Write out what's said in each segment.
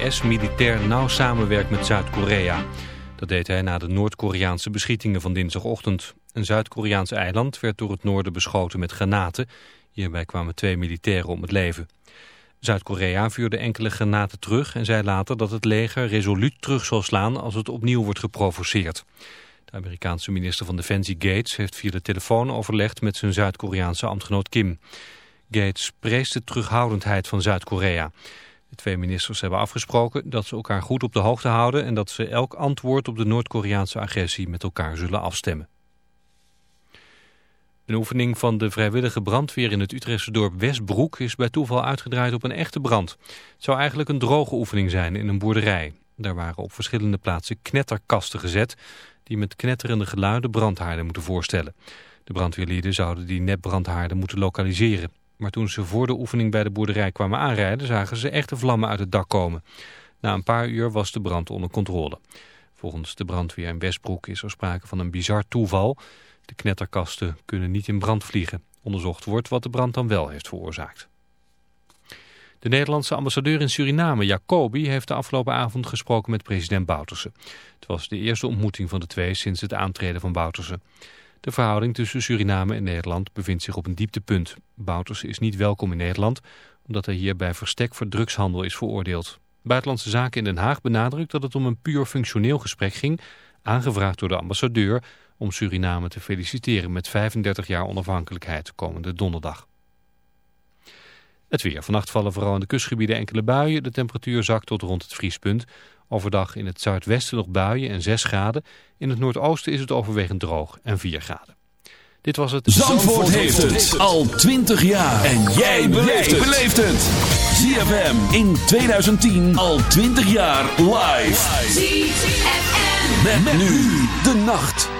VS militair nauw samenwerkt met Zuid-Korea. Dat deed hij na de Noord-Koreaanse beschietingen van dinsdagochtend. Een Zuid-Koreaans eiland werd door het noorden beschoten met granaten. Hierbij kwamen twee militairen om het leven. Zuid-Korea vuurde enkele granaten terug en zei later dat het leger resoluut terug zal slaan als het opnieuw wordt geprovoceerd. De Amerikaanse minister van Defensie Gates heeft via de telefoon overlegd met zijn Zuid-Koreaanse ambtgenoot Kim. Gates prees de terughoudendheid van Zuid-Korea. De twee ministers hebben afgesproken dat ze elkaar goed op de hoogte houden... en dat ze elk antwoord op de Noord-Koreaanse agressie met elkaar zullen afstemmen. Een oefening van de vrijwillige brandweer in het Utrechtse dorp Westbroek is bij toeval uitgedraaid op een echte brand. Het zou eigenlijk een droge oefening zijn in een boerderij. Daar waren op verschillende plaatsen knetterkasten gezet die met knetterende geluiden brandhaarden moeten voorstellen. De brandweerlieden zouden die netbrandhaarden moeten lokaliseren. Maar toen ze voor de oefening bij de boerderij kwamen aanrijden... zagen ze echte vlammen uit het dak komen. Na een paar uur was de brand onder controle. Volgens de brandweer in Westbroek is er sprake van een bizar toeval. De knetterkasten kunnen niet in brand vliegen. Onderzocht wordt wat de brand dan wel heeft veroorzaakt. De Nederlandse ambassadeur in Suriname, Jacobi, heeft de afgelopen avond gesproken met president Bouterse. Het was de eerste ontmoeting van de twee sinds het aantreden van Bouterse. De verhouding tussen Suriname en Nederland bevindt zich op een dieptepunt. Bouters is niet welkom in Nederland, omdat hij hier bij verstek voor drugshandel is veroordeeld. Buitenlandse Zaken in Den Haag benadrukt dat het om een puur functioneel gesprek ging, aangevraagd door de ambassadeur om Suriname te feliciteren met 35 jaar onafhankelijkheid komende donderdag. Het weer. Vannacht vallen vooral in de kustgebieden enkele buien. De temperatuur zakt tot rond het vriespunt. Overdag in het zuidwesten nog buien en 6 graden. In het noordoosten is het overwegend droog en 4 graden. Dit was het... Zandvoort, Zandvoort heeft het al 20 jaar. En jij beleeft het. ZFM in 2010 al 20 jaar live. ZFM. Met, met nu de nacht.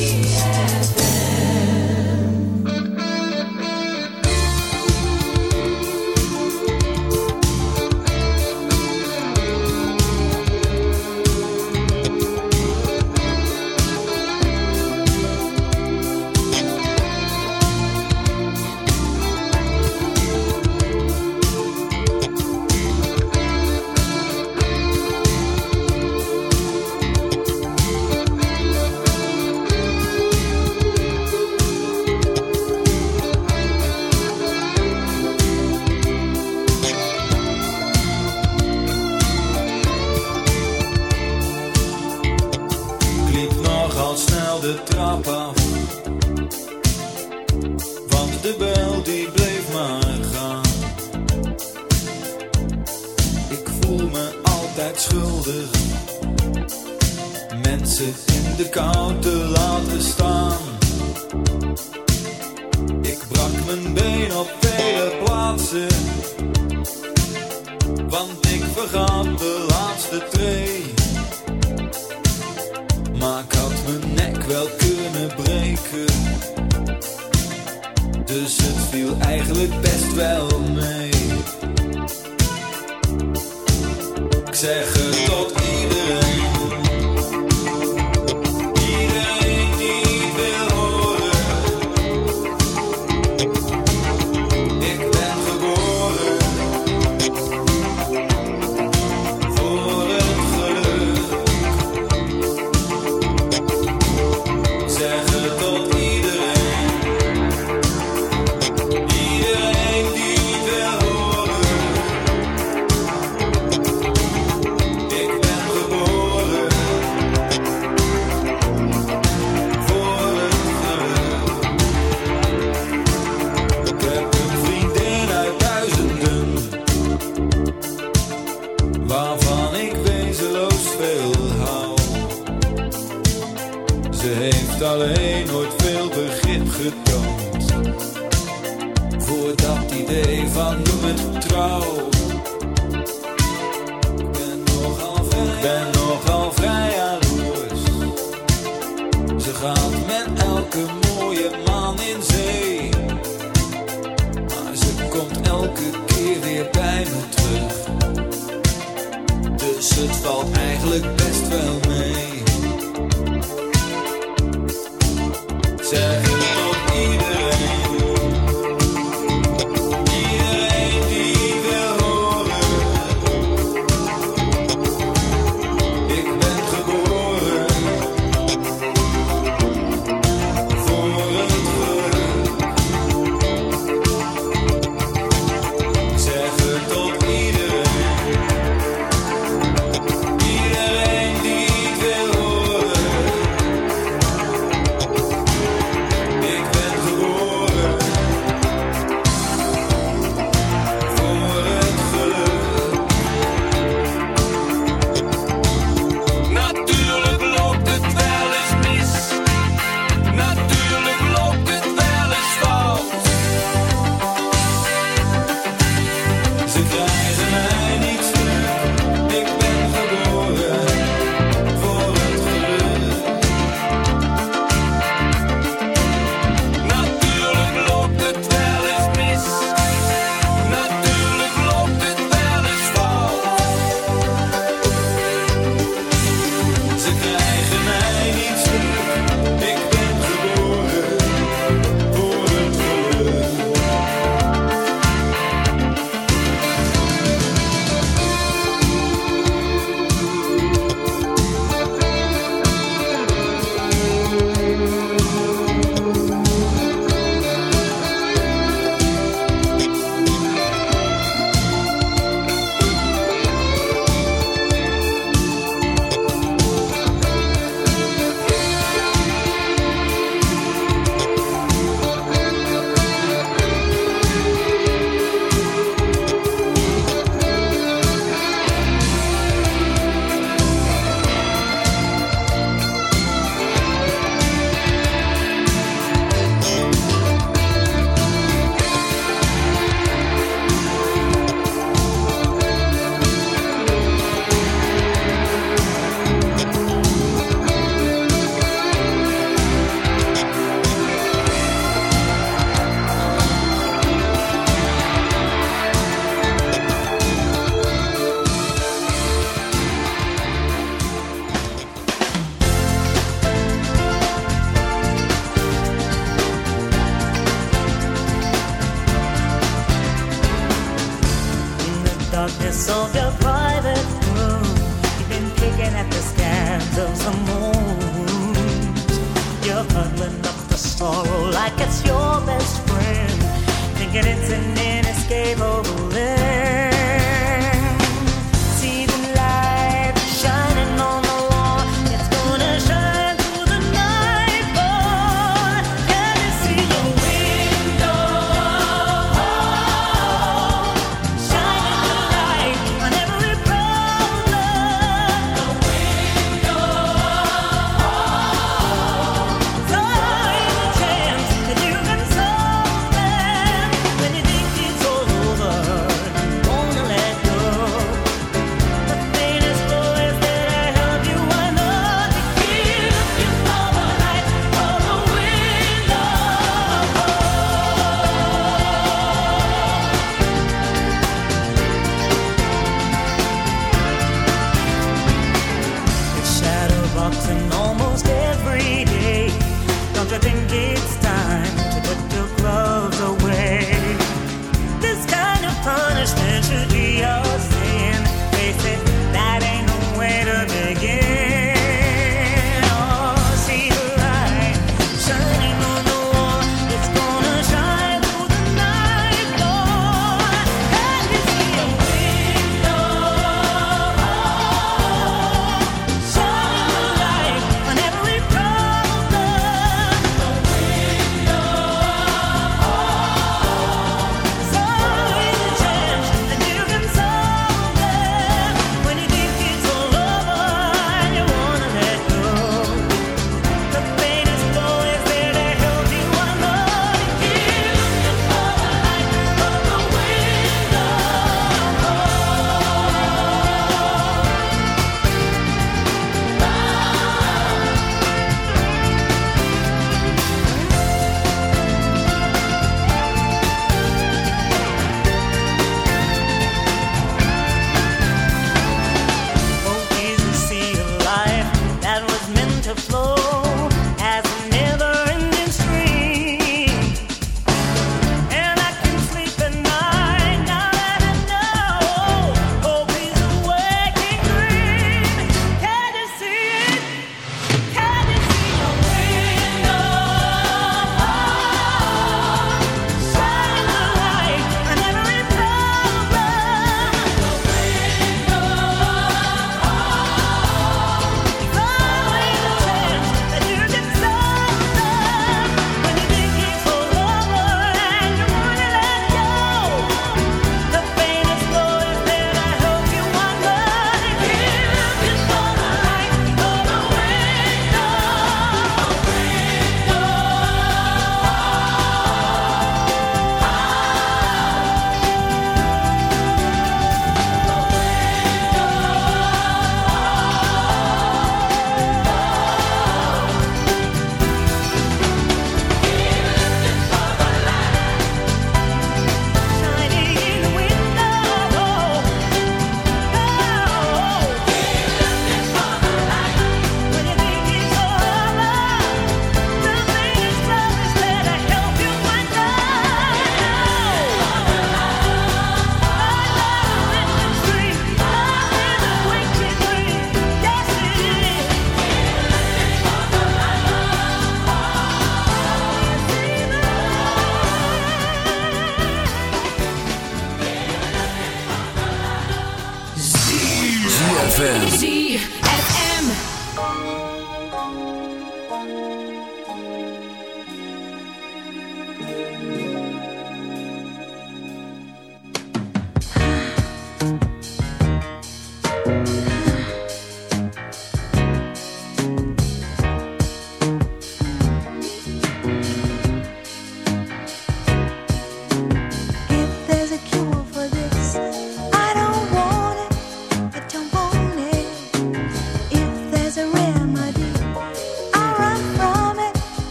ZFM.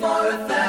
For a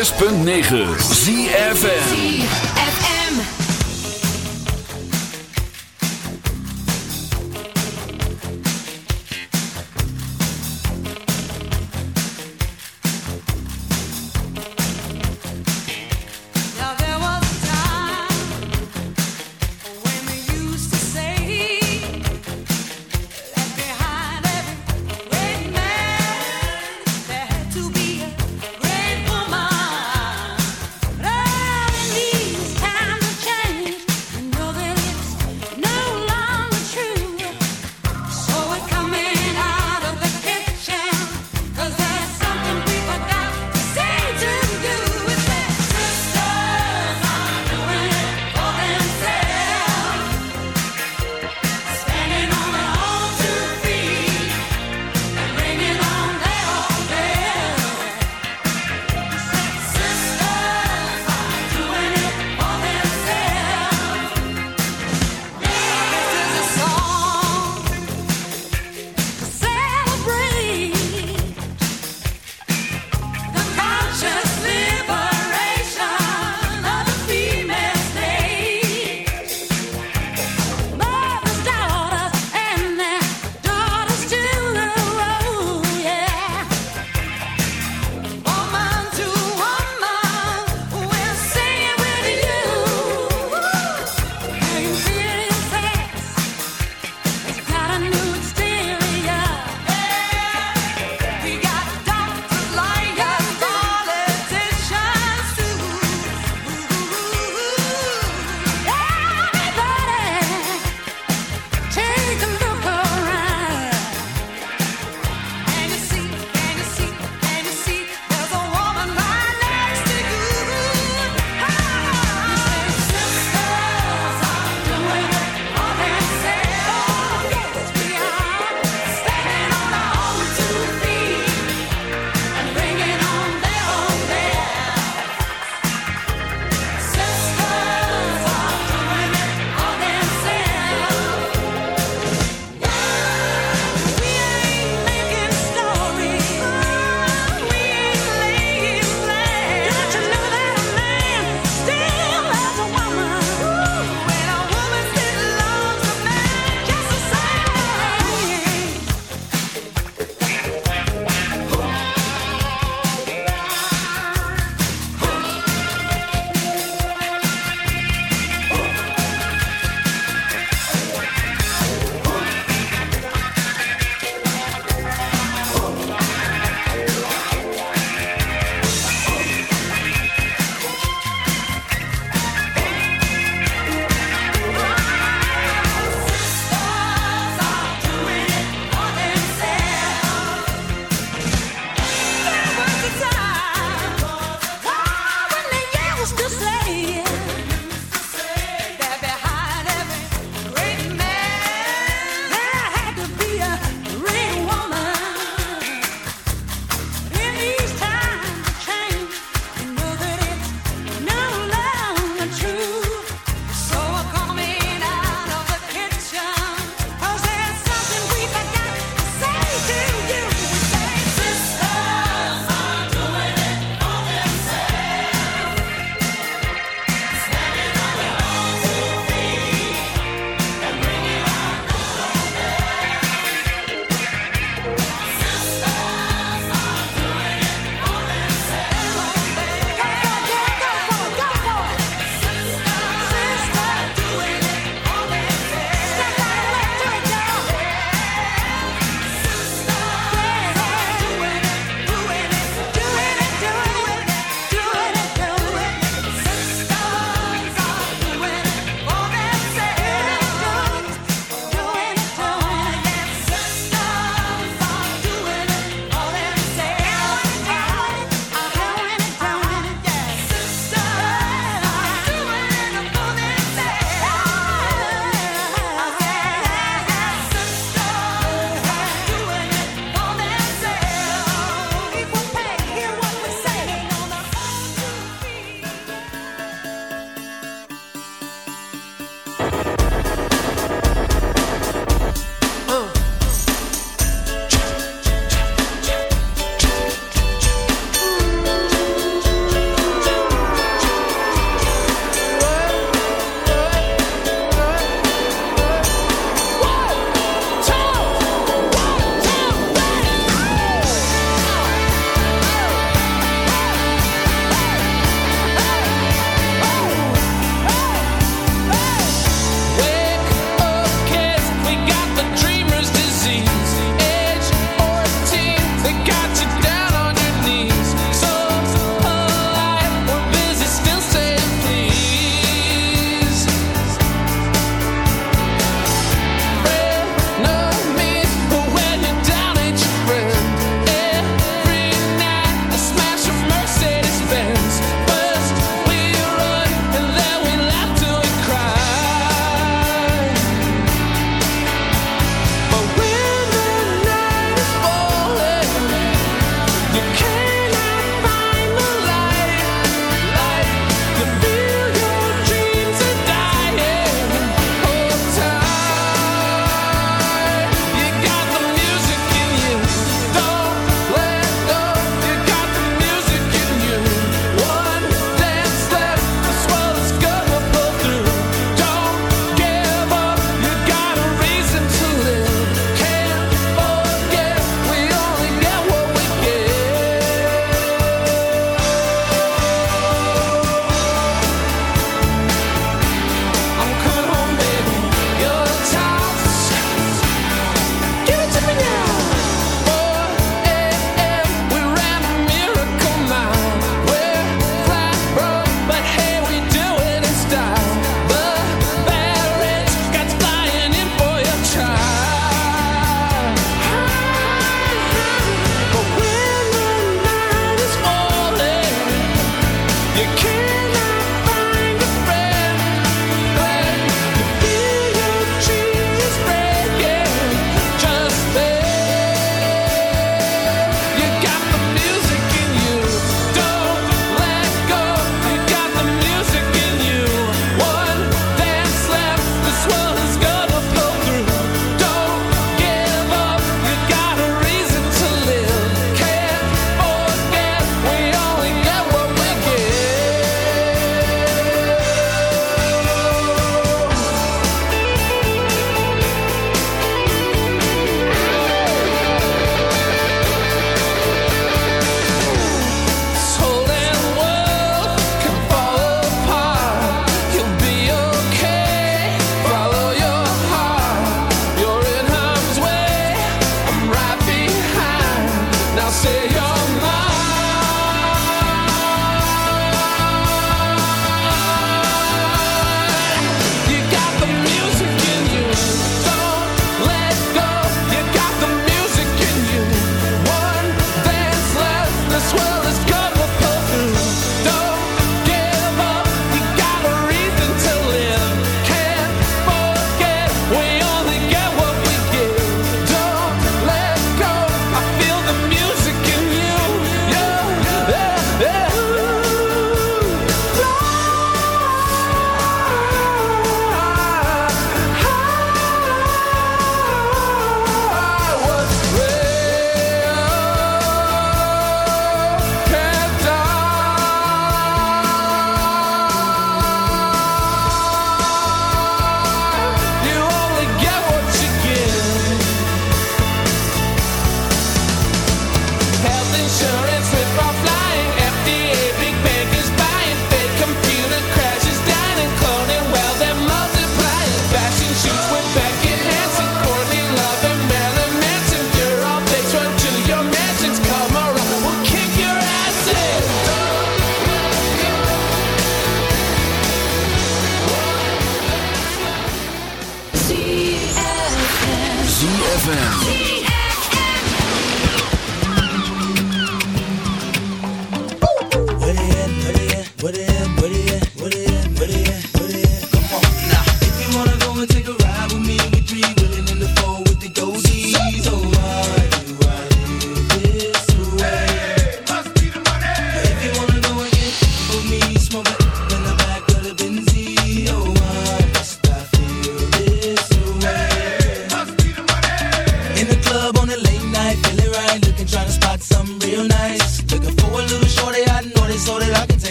106.9 ZFN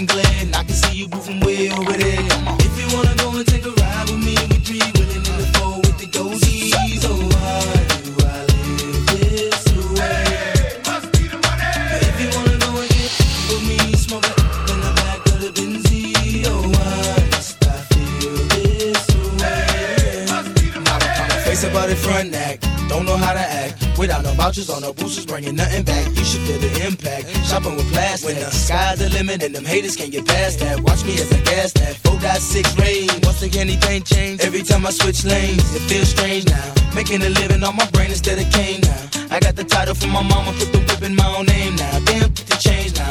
glare. I can see you moving way over there. If you wanna go and take a ride with me, we three willing in the four with the goldies. Oh, why do I live this way? Hey, must be the money. If you wanna go and get with me, smoke it in the back of the Benzie. Oh, why must I feel this way? Hey, must be the money. Face about it front act, don't know how to act. Without no vouchers or no boosters, bringing nothing back. Impact. Shopping with plastic. When the sky's the limit and them haters can't get past that. Watch me as I gas that. 4.6 range. Once again, anything change. Every time I switch lanes, it feels strange now. Making a living on my brain instead of cane now. I got the title from my mama, put the whip in my own name now. Damn,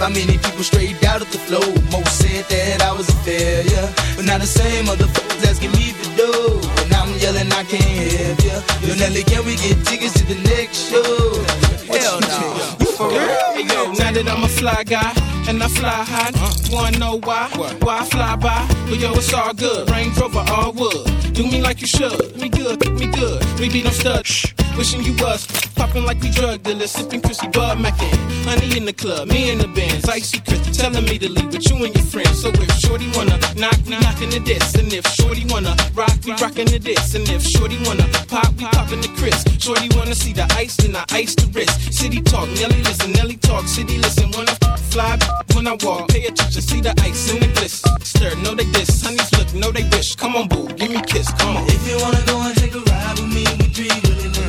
how many people straight out of the flow. Most said that I was a failure, but now the same motherfuckers asking me to do. And I'm yelling, I can't help you. Yo, Nelly, can we get tickets to the next show? Hell no. For real? Hey, yo, now that I'm a fly guy and I fly high, wanna know why? Why I fly by? But yo, it's all good. Range Rover, all wood. Do me like you should. Me good, me good. We be no stud. Shh. Wishing you was popping like we drug dealers, sipping Chrissy Bud Mackin. Honey in the club, me in the bands, icy Chris telling me to leave with you and your friends. So if Shorty wanna knock, we knockin' the diss, and if Shorty wanna rock, we rockin' the diss, and if Shorty wanna pop, we poppin' the Chris. Shorty wanna see the ice, then I ice the wrist. City talk, Nelly listen, Nelly talk, city listen. I fly, when I walk, pay attention, see the ice and the gliss. Stir, know they diss, honeys look, know they wish. Come on, boo, give me a kiss, come on. If you wanna go and take a ride with me, we three willing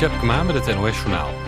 Jeroen Tjepkema met het NOS Journaal.